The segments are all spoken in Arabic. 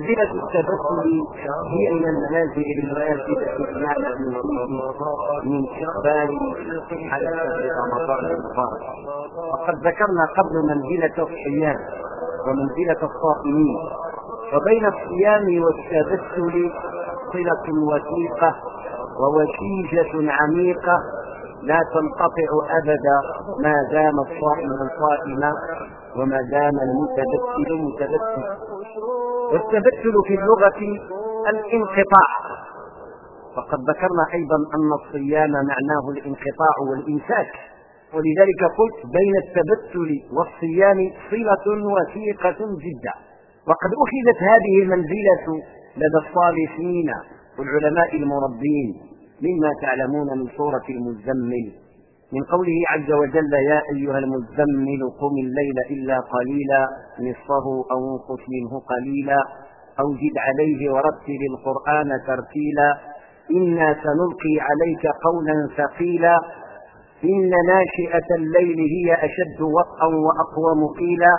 منزلة التبتل هي من المنازل الواجبة المعنى من شعبان حتى رمضان المبارك وقد ذكرنا قبل منزلة الصيام ومنزلة الصائمين. وبين الصيام والتبتل صلة وثيقة ووشيجة عميقة لا تنقطع أبدا ما دام الصائم صائما وما دام المتبتل متبتل والتبتل في اللغة الانقطاع. وقد ذكرنا أيضا أن الصيام معناه الانقطاع والإمساك ولذلك قلت بين التبتل والصيام صلة وثيقة جدا. وقد أخذت هذه المنزلة لدى الصالحين والعلماء المربين مما تعلمون من سورة المزمل. من قوله عز وجل يا أيها المزمل قم الليل إلا قليلا نصفه أو انقص منه قليلا أو زد عليه ورتل القرآن ترتيلا إنا سنلقي عليك قولا ثقيلا إن ناشئة الليل هي أشد وطئا وأقوم قيلا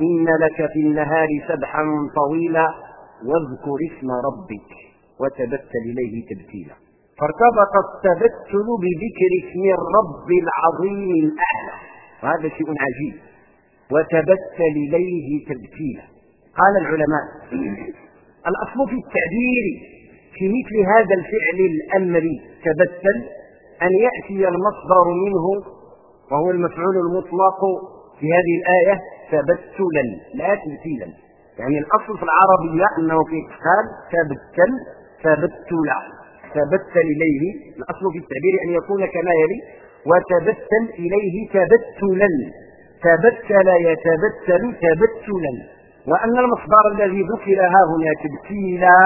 إن لك في النهار سبحا طويلا واذكر اسم ربك وتبتل إليه تبتيلا. فارتبط التبتل بذكر اسم الرب العظيم الأعلى. وهذا شيء عجيب. وتبتل إليه تبتيلا. قال العلماء الأصل في التعبير في مثل هذا الفعل الأمري تبتل أن يأتي المصدر منه وهو المفعول المطلق في هذه الآية تبتلا لا تبتيلا. يعني الأصل في العربية أنه في قال تبتل تبتلا. تبتل إليه الأصل في التعبير أن يكون كما يلي وتبتل إليه تبتلا تبتل يتبتل تبتلا. وأن المصدر الذي ذكر ها هنا تبتيلا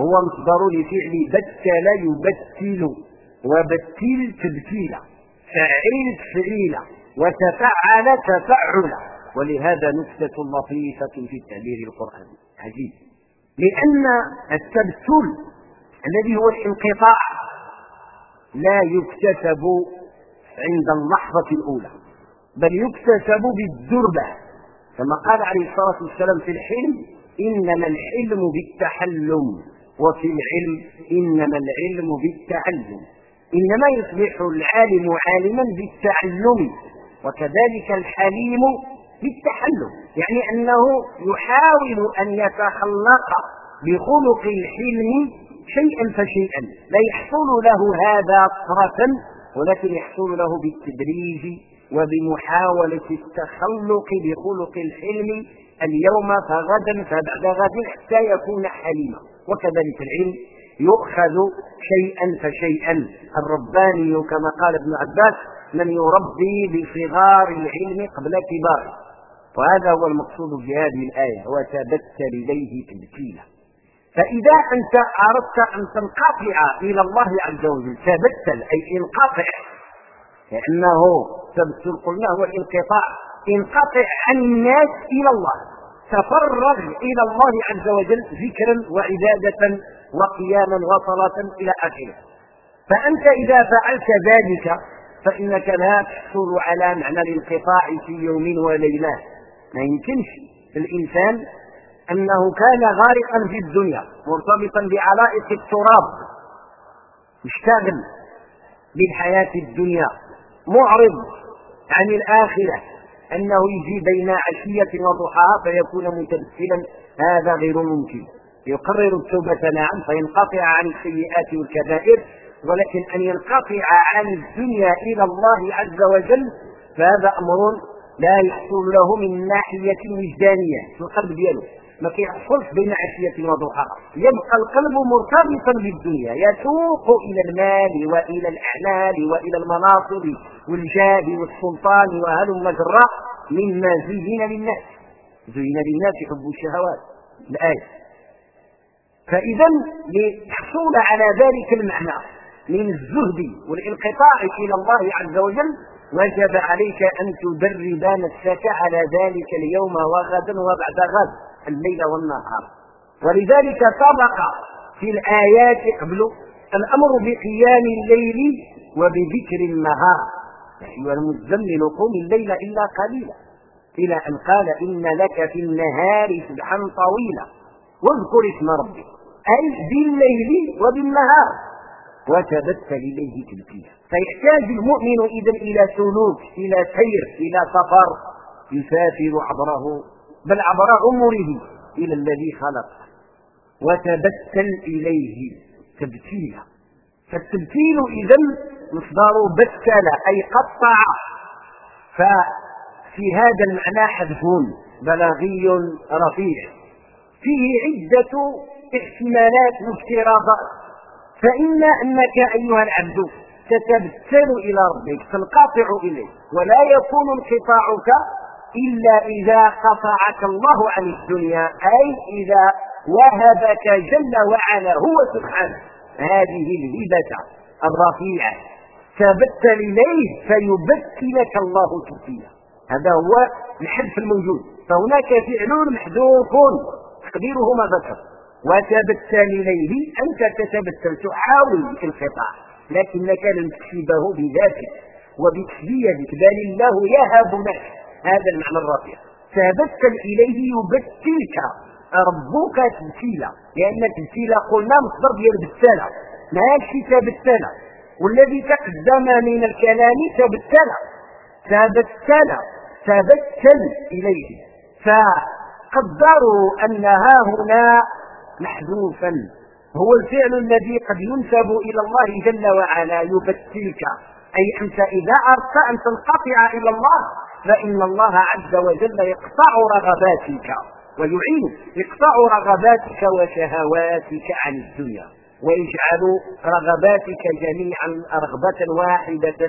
هو مصدر لفعل بتل يبتل وبتل تبتيلا فعلت فعيلا وتفعل تفعلا. ولهذا نكتة لطيفة في التعبير القرآني. عجيب. لأن التبتل الذي هو الانقطاع لا يكتسب عند اللحظة الأولى بل يكتسب بالدربة. كما قال عليه الصلاة والسلام في الحلم إنما الحلم بالتحلم وفي العلم إنما العلم بالتعلم. إنما يصبح العالم عالما بالتعلم وكذلك الحليم بالتحلم. يعني أنه يحاول أن يتخلق بخلق الحلم شيئا فشيئا. لا يحصل له هذا طرفا ولكن يحصل له بالتدريج وبمحاولة التخلق بخلق الحلم اليوم فغدا فبعد غد حتى يكون حليما. وكذلك العلم يؤخذ شيئا فشيئا. الرباني كما قال ابن عباس من يربي بصغار العلم قبل كباره وهذا هو المقصود في هذه الآية وتبتل إليه تبتيلا فإذا أنت أردت أن تنقطع إلى الله عز وجل تبتل أي انقطع لأنه تبتل قلنا هو الانقطاع. انقطع عن الناس إلى الله. تفرغ إلى الله عز وجل ذكرا وعبادة وقياما وصلاة إلى آخره. فأنت إذا فعلت ذلك فإنك لا تحصل على معنى الانقطاع في يوم وليلة. ما يمكنش. الإنسان أنه كان غارقا في الدنيا مرتبطا بعلائق التراب مشتاغل بالحياة الدنيا معرض عن الآخرة أنه يجي بين عشية وضحاها فيكون متبسلا هذا غير ممكن. يقرر التوبة نعم فينقطع عن السيئات والكبائر ولكن أن ينقطع عن الدنيا إلى الله عز وجل فهذا أمر لا يحصل له من ناحية وجدانية في القلب دياله. ما كيحصلش بين عشية وضحاها يبقى القلب مرتبطا بالدنيا يسوق إلى المال وإلى الأعمال وإلى المناصب والجاه والسلطان وهلم جرا مما زين للناس. زين للناس حب الشهوات. الآية. فإذا للحصول على ذلك المعنى من الزهد والانقطاع إلى الله عز وجل وجب عليك أن تدرب نفسك على ذلك اليوم وغدا وبعد غد الليل والنهار. ولذلك سبق في الآيات قبل الأمر بقيام الليل وبذكر النهار. أيها المزمل قم الليل إلا قليلا. إلى أن قال إن لك في النهار سبحا طويلا. واذكر اسم ربك. أي بالليل وبالنهار. وتبتل إليه تبتيلا. فيحتاج المؤمن إذا إلى سلوك إلى سير إلى سفر. يسافر عبره بل عبر عمره إلى الذي خلق. وتبتل إليه تبتيلا. فالتبتيل إذا مصدر بتل أي قطع. ففي هذا المعنى حذف بلاغي رفيع. فيه عدة احتمالات وافتراضات. فإما أنك أيها العبد تتبتل إلى ربك تنقطع إليه. ولا يكون انقطاعك إلا إذا قطعك الله عن الدنيا أي إذا وهبك جل وعلا هو سبحانه. هذه الهبة الرفيعة. تبتل إليه فيبتلك الله تبتيلا هذا هو الحذف الموجود. فهناك فعل محذوف. تقديره ما ذكر. وتبتل إليه أنت تتبتل تحاول الانقطاع. لكنك لن تكسبه بذاتك وبتسبيتك بل الله يهب لك هذا المعنى الرفيع تبتل إليه يبتلك. ربك تبتيلا. لأن تبتيلا قلنا مصدر ديال بتالة ماشي تبتل والذي تقدم من الكلام تبتل تبتل تبتل إليه. فقدروا أن ها هنا محذوفا. هو الفعل الذي قد ينسب إلى الله جل وعلا يبتلك. أي أنت إذا أردت أن تنقطع إلى الله فإن الله عز وجل يقطع رغباتك ويعين يقطع رغباتك وشهواتك عن الدنيا. ويجعل رغباتك جميعا رغبة واحدة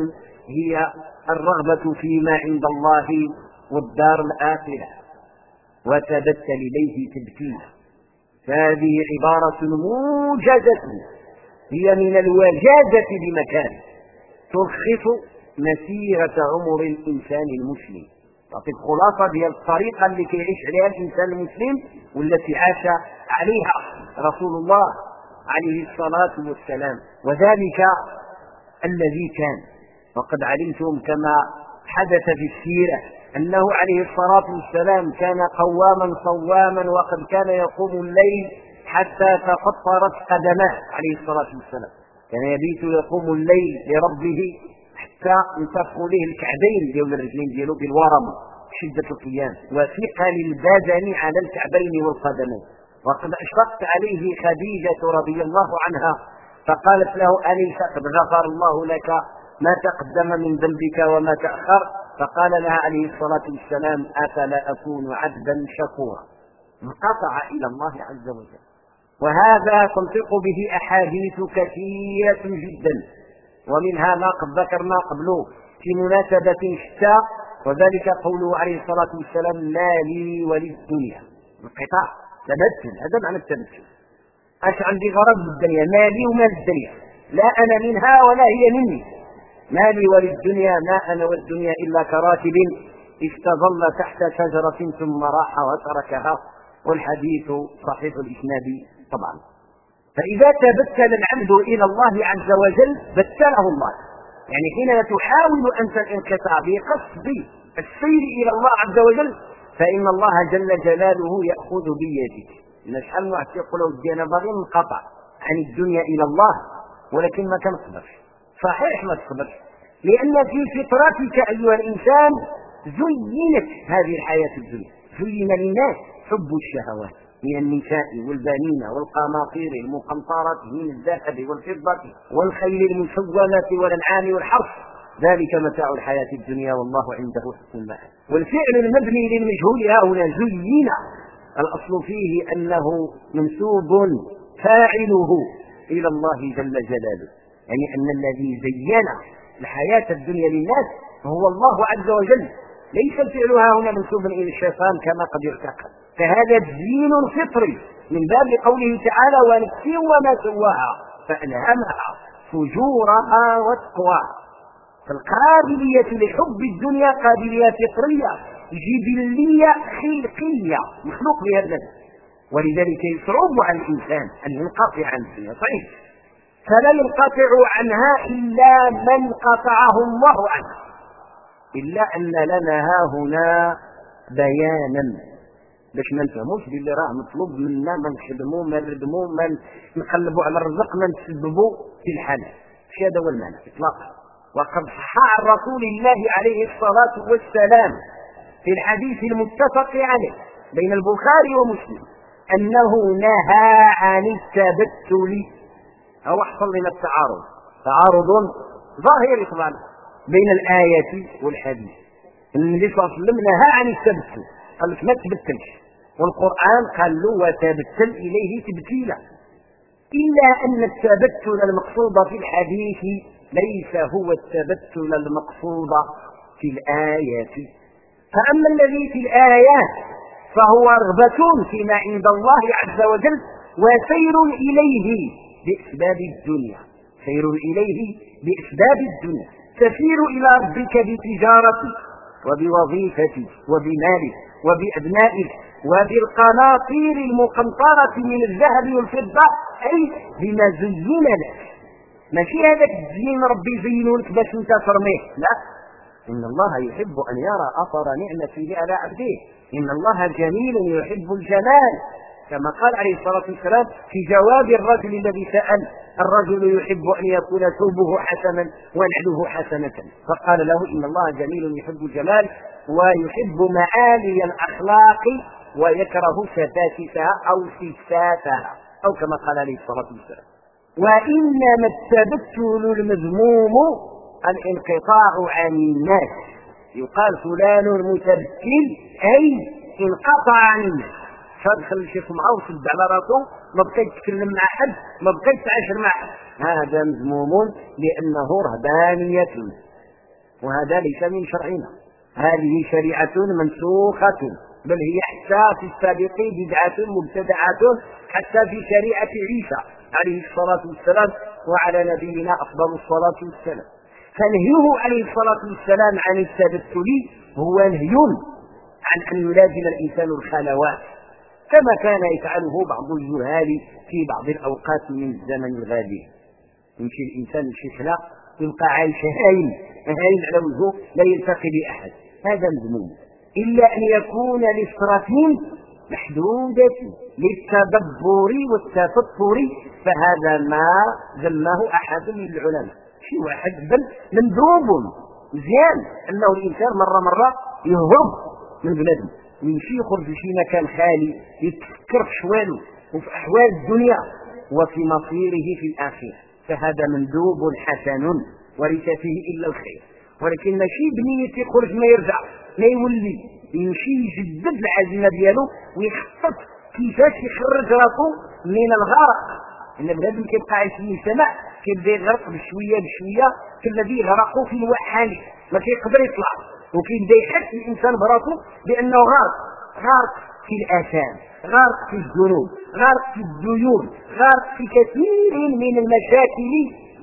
هي الرغبة فيما عند الله والدار الآخرة. وتبتل إليه تبتيلا. فهذه عبارة موجزة. هي من الوجازة بمكان تلخص مسيرة عمر الإنسان المسلم. تعطي الخلاصة ديال الطريقة اللي كيعيش عليها الإنسان المسلم والتي عاش عليها رسول الله عليه الصلاة والسلام. وذلك الذي كان. وقد علمتم كما حدث في السيرة. أنه عليه الصلاة والسلام كان قواما صواما وقد كان يقوم الليل حتى تفطرت قدماه عليه الصلاة والسلام. كان يبيت يقوم الليل لربه حتى انتفخوا له الكعبين ديال الرجلين ديالو بالورم شدة القيام. وثقل البدن على الكعبين والقدمين. وقد أشفقت عليه خديجة رضي الله عنها فقالت له أليس قد غفر الله لك ما تقدم من ذنبك وما تأخر؟ فقال لها عليه الصلاة والسلام أفلا أكون عبدا شكورا؟ انقطع إلى الله عز وجل. وهذا تنطق به أحاديث كثيرة جدا. ومنها ما قد ذكرنا قبله في مناسبة شتى وذلك قوله عليه الصلاة والسلام لا لي وللدنيا. انقطاع تبتل هذا معنى التبتل. اش عندي غرض بالدنيا مالي ومال الدنيا لا أنا منها ولا هي مني. مالي وللدنيا ما أنا والدنيا إلا كراتب. استظل تحت شجرة ثم راح وتركها. والحديث صحيح الإسناد طبعا. فإذا تبتل العبد إلى الله عز وجل بتله الله. يعني حين تحاول انت الانقطاع بقصد السير إلى الله عز وجل فإن الله جل جلاله يأخذ بيدك. إن شحال واحد يقول ودي أنا باغي ننقطع عن الدنيا إلى الله ولكن ما كنصبرش صحيح ما تصبرش لأن في فطرتك أيها الإنسان زينت هذه الحياة الدنيا. زين للناس حب الشهوات من النساء والبنين والقناطير المقنطرة من الذهب والفضة والخيل المسومة والأنعام والحرث. ذلك متاع الحياة الدنيا والله عنده حسن المآب. والفعل المبني للمجهول ها هنا زين. الأصل فيه أنه منسوب فاعله إلى الله جل جلاله. يعني أن الذي زين الحياة الدنيا للناس هو الله عز وجل. ليس الفعل ها هنا منسوبا إلى الشيطان كما قد يعتقد. فهذا دين فطري من باب قوله تعالى ونفس وما سواها فألهمها فجورها وتقواها فالقابلية لحب الدنيا قابلية فطرية جبلية خلقية مخلوق بها ولذلك يصعب على الإنسان أن ينقطع عن الدنيا صحيح فلا ينقطع عنها إلا من قطعه الله عنها. إلا أن لنا ها هنا بيانا. باش ما نفهموش باللي راه مطلوب منا ما نخدموا ما نردموا ما نقلبوا على الرزق ما نتسببوا في الحلال ماشي هذا هو المعنى اطلاقا. وقد صح عن رسول الله عليه الصلاة والسلام في الحديث المتفق عليه بين البخاري ومسلم أنه نهى عن التبتل. أو حصل لنا التعارض. تعارض ظاهري طبعا بين الايه والحديث. النبي صلى الله عليه وسلم نهى عن التبتل. قال لك ما تبتلش. والقرآن قال له وتبتل إليه تبتيلا. إلا أن التبتل المقصود في الحديث ليس هو التبتل المقصود في الآيات. فأما الذي في الآيات فهو رغبة فيما عند الله عز وجل وسير إليه. بأسباب الدنيا. سير إليه بأسباب الدنيا. تسير إلى ربك بتجارتك وبوظيفتك وبمالك وبأبنائك وبالقناطير المقنطرة من الذهب والفضة. أي بما زين لك. ماشي هذاك الزين ربي يزينه لك باش أنت ترميه؟ لا. إن الله يحب أن يرى أثر نعمته على عبده. إن الله جميل يحب الجمال كما قال عليه الصلاة والسلام في جواب الرجل الذي سأل الرجل يحب أن يكون ثوبه حسنا ونعله حسنة. فقال له إن الله جميل يحب الجمال ويحب معالي الأخلاق ويكره سفاسفها أو سفاتها أو كما قال عليه الصلاة والسلام. وإنما التبتل المذموم الانقطاع عن الناس. يقال فلان متبتل أي انقطع عن الناس. فدخل شي سمعه وسد على راسه ما بقيت تتكلم مع حد ما بقيت تعاشر مع حد هذا مذموم لأنه رهبانيه وهذا ليس من شرعنا. هذه شريعة منسوخة بل هي حتى في السابق بدعة مبتدعة حتى في شريعة عيسى عليه الصلاة والسلام وعلى نبينا أفضل الصلاة والسلام. فنهيه عليه الصلاة والسلام عن التبتل هو نهي عن أن يلازم الإنسان الخلوات. كما كان يفعله بعض الجهال في بعض الأوقات من الزمن الغالي. يمشي الإنسان يمشي خلا يبقى عايش هايل هايل على وجهه لا يلتقي بأحد. هذا مذموم. إلا أن يكون لفترة محدودة للتدبر والتفكر فهذا ما ذمه أحد من العلماء. شي واحد بل مندوب مزيان أنه الإنسان مرة مرة يهرب من بلده يمشي يخرج في شي مكان خالي يتفكر في حواله وفي أحوال الدنيا وفي مصيره في الآخرة. فهذا مندوب حسن وليس فيه إلا الخير. ولكن ماشي بنية يخرج ما يرجع ما يولي. يمشي يجدد العزيمة ديالو ويخطط كيفاش يخرج راسو من الغرق. إن بنادم كيبقى عايش في المجتمع كيبدا يغرق بشوية بشوية كالذي يغرق في الوحال ما كيقدر يطلع. وكيبدا يحس الإنسان براسه بأنه غارق غارق في الآثام غارق في الذنوب غارق في الديون غارق في كثير من المشاكل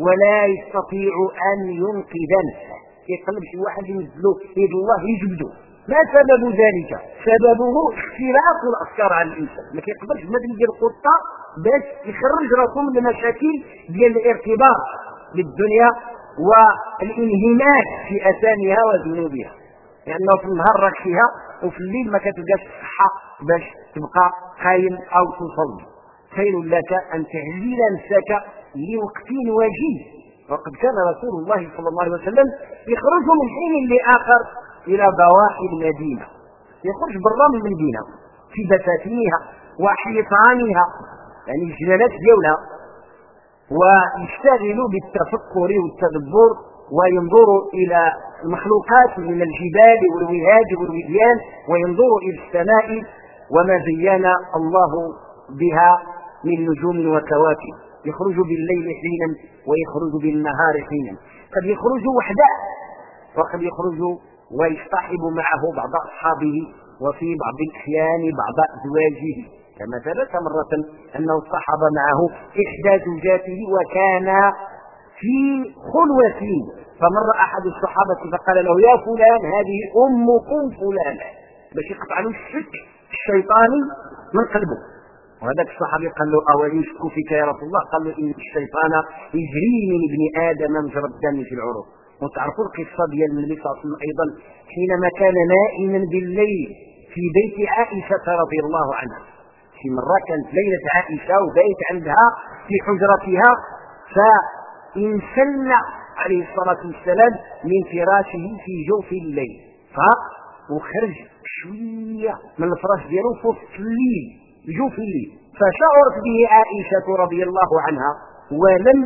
ولا يستطيع أن ينقذ نفسه. يقلب شي واحد ينزلو يد الله يجبدو. ما سبب ذلك؟ سببه اختلاف الأفكار على الإنسان. ما كيقدرش بنادم يدير خطه باش يخرج راسه من المشاكل ديال الارتباط بالدنيا والانهماك في اثامها وذنوبها. لأنه في النهار راك فيها وفي الليل ما كتلقاش الصحه باش تبقى قايم أو تصلي. خير لك أن تعزل نفسك لوقت وجيه وقد كان رسول الله صلى الله عليه وسلم يخرج من حين لآخر إلى ضواحي المدينة. يخرج برا من المدينة في بساتينها وحيطانها. يعني الجلالات ديالها. ويشتغل بالتفكر والتدبر وينظر إلى المخلوقات من الجبال والوهاج والوديان وينظر إلى السماء وما زين الله بها من نجوم وكواكب. يخرج بالليل حينا ويخرج بالنهار حينا. قد يخرج وحده وقد يخرج ويصطحب معه بعض أصحابه وفي بعض الأحيان بعض أزواجه. كما ثبت مرة أنه اصطحب معه إحدى زوجاته وكان في خلوة. فمر أحد الصحابة فقال له يا فلان هذه أمكم فلانة. باش يقطع له الشك الشيطاني من قلبه. وهذاك الصحابي قال له أولي يشك فيك يا رسول الله؟ قال له إن الشيطان يجري من ابن آدم مجرى الدم في العروق. وتعرفوا القصة ديال النبي صلى الله عليه وسلم أيضا حينما كان نائما بالليل في بيت عائشة رضي الله عنها. في مرة كانت ليلة عائشة وبيت عندها في حجرتها فانسل عليه الصلاة والسلام من فراشه في جوف الليل فاق وخرج شوية من الفراش ديالو في الليل جوف الليل. فشعرت به عائشة رضي الله عنها ولم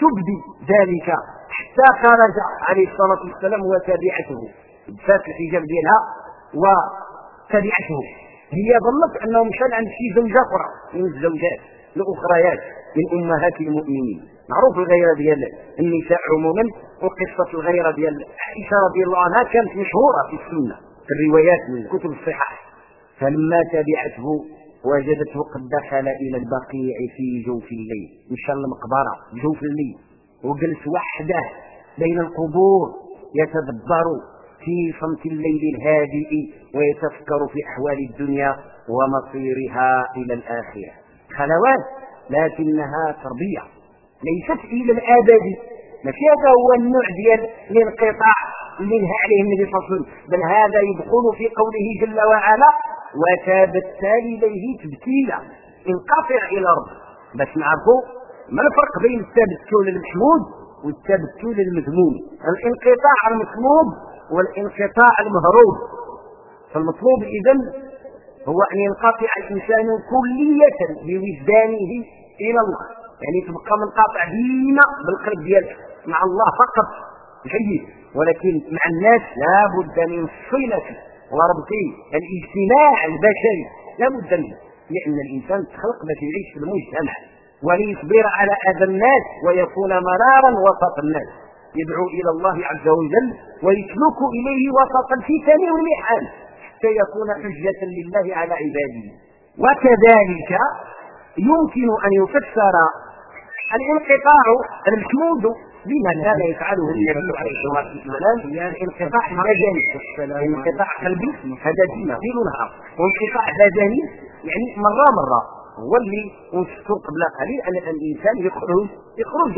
تبدي ذلك حتى خرج عليه الصلاة والسلام وتبعته فات الحجاب ديالها وتبعته هي ظنت انه مشى عند شي زوجة أخرى من الزوجات الأخريات من أمهات المؤمنين. معروف الغيرة ديال النساء عموما وقصة الغيرة ديال عائشة رضي الله عنها كانت مشهورة في السنة في الروايات من كتب الصحاح فلما تبعته وجدته قد دخل إلى البقيع في جوف الليل. مشى المقبره جوف الليل. وجلس وحده بين القبور يتدبر في صمت الليل الهادئ ويتفكر في أحوال الدنيا ومصيرها إلى الآخرة. خلوات لكنها تربيه ليست إلى الابد ماشي هذا هو النوع ديال الانقطاع اللي نهى عليه النبي صلى الله عليه وسلم. بل هذا يدخل في قوله جل وعلا وتابت إليه تبتيلا انقطع إلى رب باش نعرفوا ما الفرق بين التبتل المحمود والتبتل المذموم الانقطاع المطلوب والانقطاع المهروب. فالمطلوب اذا هو أن ينقطع الإنسان كلية بوجدانه إلى الله. يعني تبقى منقطع ديما بالقلب ديالك مع الله فقط. جيد. ولكن مع الناس لا بد من صلة وربط الاجتماع البشري. لا بد منه. لأن الإنسان تخلق باش يعيش في المجتمع وليصبر على أذى الناس ويكون مرارا وسط الناس. يدعو إلى الله عز وجل ويسلك إليه وسط الفتن والمحن حتى يكون حجة لله على عباده. وكذلك يمكن أن يفسر الانقطاع المحمود بما كان يفعله النبي عليه الصلاة والسلام. انقطاع بدني انقطاع قلبي هذا ديما ليل ونهار وانقطاع بدني يعني مرة مرة. هو اللي ونشكر قبل قليل أن الإنسان يخرج يخرج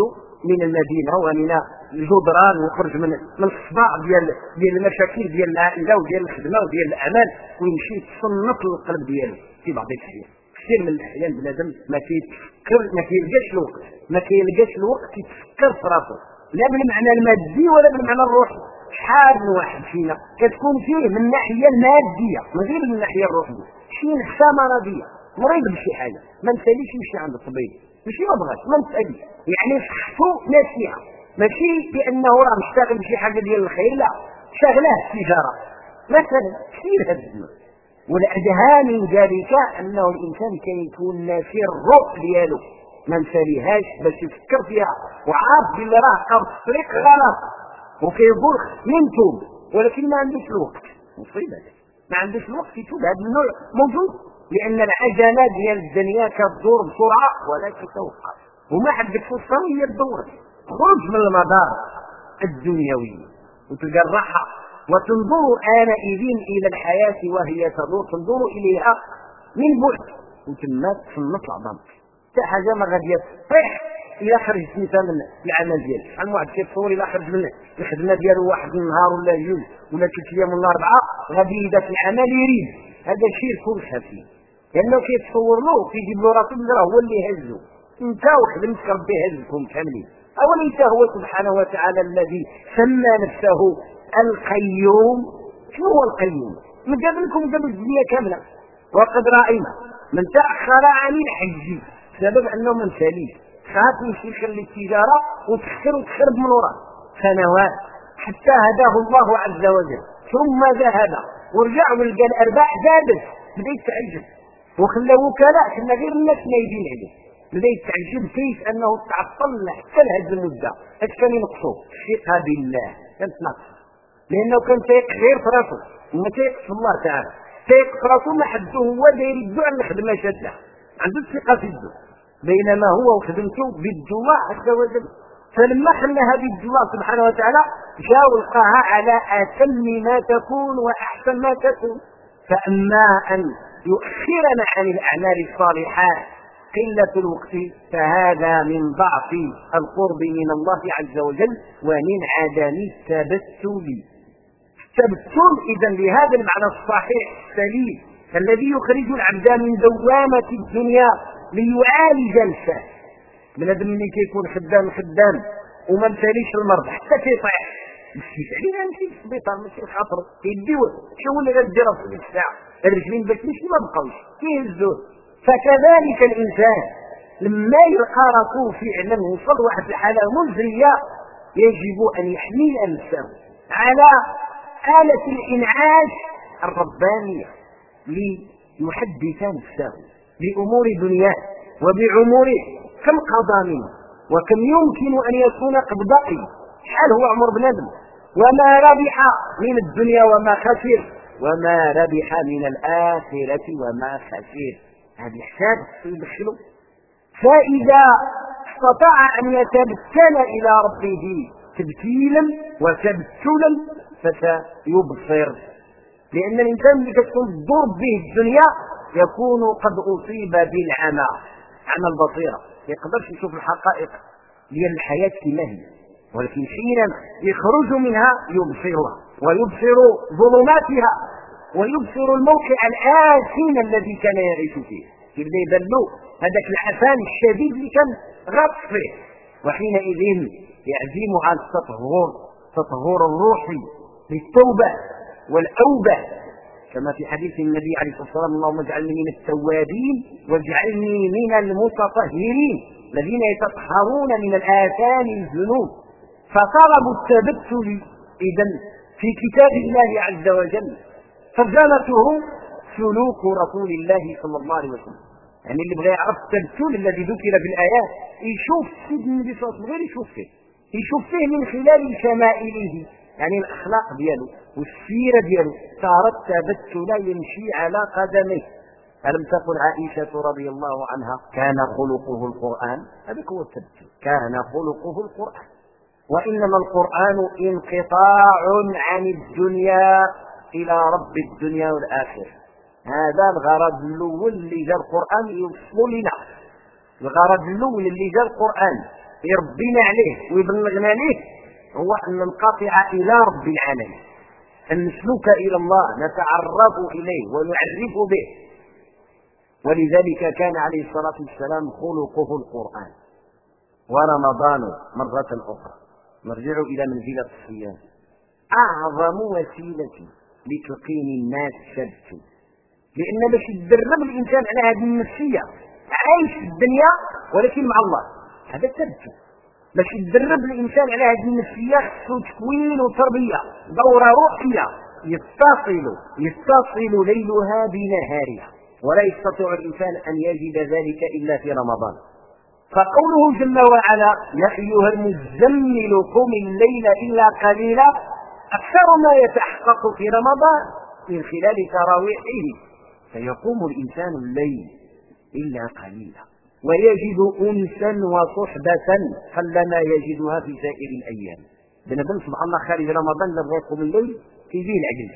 من المدينة ومن الجدران ويخرج من من الصداع ديال ديال المشاكل ديال العائلة وديال الخدمة وديال الأعمال ويمشي يتصنف القلب ديالو في بعض الأحيان. كثير من الأحيان بنادم ما كيتفكر ما كيلقاش الوقت ما كيلقاش الوقت يتفكر في راسه لا بالمعنى المادي ولا بالمعنى الروحي. شحال من واحد فينا كتكون فيه من الناحيه المادية من غير من الناحية الروحية شي نفسه مرضية مريض بشي حاجة ما نساليش يمشي عند الطبيب. ماشي ما بغاش ما نسالي يعني صحته ناسيه ماشي بأنه راه مشتغل بشي حاجة ديال الخير لا. شغله التجارة. مثلا كثير هذا والادهى من ذلك أنه الإنسان كيكون ناسي الروح ديالو. ما نساليهاش باش يفكر فيها. وعارف بلي راه قرب الطريق غلط. وكيقول ننتوب ولكن ما عندوش الوقت. مصيبه ما عندوش الوقت يتوب. هذا النوع موجود. لأن العجلة ديال الدنيا كتدور بسرعة ولا تتوقف وما عندك فرصه هي تدور. خرج من المدار الدنيوي. وتلقى الراحة. وتنظر آنئذ إلى الحياة وهي تدور. تنظر إليها من بعد. وتما تصنف العظام. حتى حاجة ما غادي تصيح إلا خرجت مثلا من العمل ديالك. شحال واحد كيتصور إلا خرج من الخدمة ديالو واحد النهار ولا جوج ولا ثلاث أيام ولا أربعة. غادي يبدا في العمل يريد. هذا شيء يكون خفي. لأنه كيتصور له كيجيب له راسو راه هو اللي هزه إنت وخدمتك ربي هزكم كاملين أوليس هو سبحانه وتعالى الذي سمى نفسه القيوم؟ شنو هو القيوم؟ من قبلكم قبل الدنيا كاملة. وقد رأينا من تأخر عن الحج بسبب أنه من سليم. خاف يمشي يخلي التجارة وتخسر وتخرب من وراه. سنوات. حتى هداه الله عز وجل. ثم ذهب. ورجع ولقى الأرباح زادت. بدا يتعجب وخلى وكلاء كنا غير الناس نايبين عليه. بدا يتعجب كيف أنه تعطل حتى لهذه المدة. اش كان ينقصوا الثقة بالله. كانت ناقصه لأنه كان تيق غير في راسه وما تيق في الله تعالى. تيق في راسه ما حده هو داير يدو على الخدمه شاده عنده الثقة في الدو. بينما هو وخدمته الله عز وجل فلما خلاها بيد الله سبحانه وتعالى جاء ولقاها على أتم ما تكون وأحسن ما تكون. فأما أن يؤخرنا عن الأعمال الصالحات قلة الوقت فهذا من ضعف القرب من الله عز وجل ومن عدم التبتل. تبتل اذا لهذا المعنى الصحيح السليم الذي يخرج العبد من دوامة الدنيا ليعالج الفهم بنادم ملي كيكون خدام خدام وما مساليش المرض حتى كيطيح. مشيت علينا نمشي للسبيطار ماشي خاطر كيديو شو اللي غدير في الساعة الرجلين باش نمشي ما بقاوش كيهزوه فكذلك الإنسان لما يلقى رأسه فعلا وصل واحد الحالة مزرية يجب أن يحمل نفسه على آلة الإنعاش الربانية ليحدث نفسه بأمور دنياه وبعموره كم قضى منه وكم يمكن أن يكون قد بقي شحال هو عمر بنادم وما ربح من الدنيا وما خسر وما ربح من الآخرة وما خسر. هذا الحساب يدخله فإذا استطاع أن يتبتل إلى ربه تبتيلا وتبتلا فسيبصر. لأن الإنسان اللي كتكون ضرب به الدنيا يكون قد أصيب بالعمى. عمى البصيرة ما يقدرش يشوف الحقائق. ديال الحياة كما هي. ولكن حينما يخرج منها يبصرها ويبصر ظلماتها ويبصر الموقع الآثم الذي كان يعيش فيه. يبدا يبان له هذاك العفان الشديد اللي كان غاطس فيه وحينئذ يعزم على التطهر تطهر الروحي بالتوبة والأوبة. كما في حديث النبي عليه الصلاة والسلام اللهم اجعلني من التوابين واجعلني من المتطهرين الذين يتطهرون من الآثام الذنوب. فطلب التبتل إذا في كتاب الله عز وجل ترجمته سلوك رسول الله صلى الله عليه وسلم. يعني اللي بغى يعرف التبتل الذي ذكر في الآيات يشوف سيدنا النبي صلى الله عليه وسلم غير يشوف فيه. يشوف فيه من خلال شمائله يعني الأخلاق ديالو والسيرة ديالو صارت تبتل يمشي على قدميه. ألم تقل عائشة رضي الله عنها كان خلقه القرآن؟ هذا هو التبتل كان خلقه القرآن. وإنما القرآن انقطاع عن الدنيا إلى رب الدنيا والآخرة. هذا الغرض الأول اللي جاء القرآن يوصل لنا. الغرض الأول اللي جاء القرآن يربينا عليه ويبلغنا عليه هو أن ننقطع إلى رب العالمين. أن نسلك إلى الله نتعرف إليه ونعرف به. ولذلك كان عليه الصلاة والسلام خلقه القرآن. ورمضان مرة أخرى. نرجع إلى منزلة الصيام. أعظم وسيلة لتقيم الناس سبت لأن باش يدرب الإنسان على هذه النفسية عايش في الدنيا ولكن مع الله. هذا سبت باش يدرب الإنسان على هذه النفسية خصو تكوين وتربية دورة روحية. يتصل يتصل ليلها بنهارها. ولا يستطيع الإنسان أن يجد ذلك إلا في رمضان. فقوله جل وعلا يا أيها المزمل قم الليل إلا قليلا أكثر ما يتحقق في رمضان من خلال تراويحه. فيقوم الإنسان الليل إلا قليلا ويجد أنسا وصحبة قلما يجدها في سائر الأيام. بنادم سبحان الله خارج رمضان لما يقوم الليل في ذي العجل.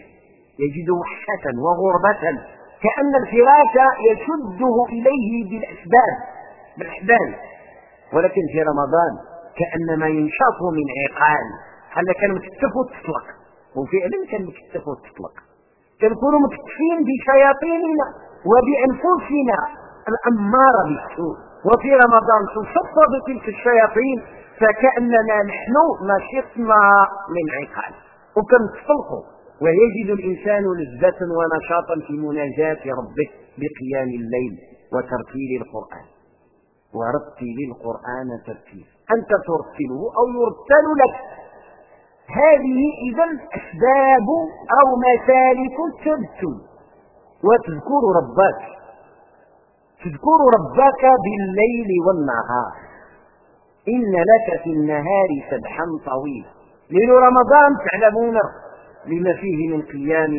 يجد وحشة وغربة كأن الفراش يشده إليه بالأسباب. بالأحبال ولكن في رمضان كأنما ينشط من عقال. هل كان مكتف وتطلق وفعلا كان مكتف وتطلق كنكونوا مكتفين بشياطيننا وبأنفسنا الأمارة بالسوء. وفي رمضان تصفد تلك الشياطين فكأننا نحن نشطنا من عقال. وكنتفلقوا ويجد الإنسان لذة ونشاطا في مناجاة ربه بقيام الليل وترتيل القرآن. ورتل القرآن ترتيلا أنت ترتله أو يرتل لك. هذه إذا أسباب أو مسالك التبتل وتذكر ربك. تذكر ربك بالليل والنهار. إن لك في النهار سبحا طويلا. ليل رمضان تعلمون لما فيه من قيام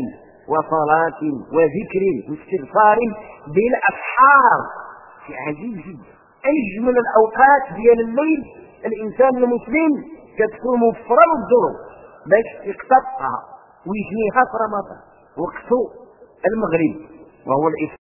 وصلاة وذكر واستغفار بالأسحار شيء عجيب جدا. أجمل الأوقات ديال الليل الإنسان المسلم كتكون مفرغ الظروف باش يقتطعها ويجنيها في رمضان وقت المغرب وهو الإفطار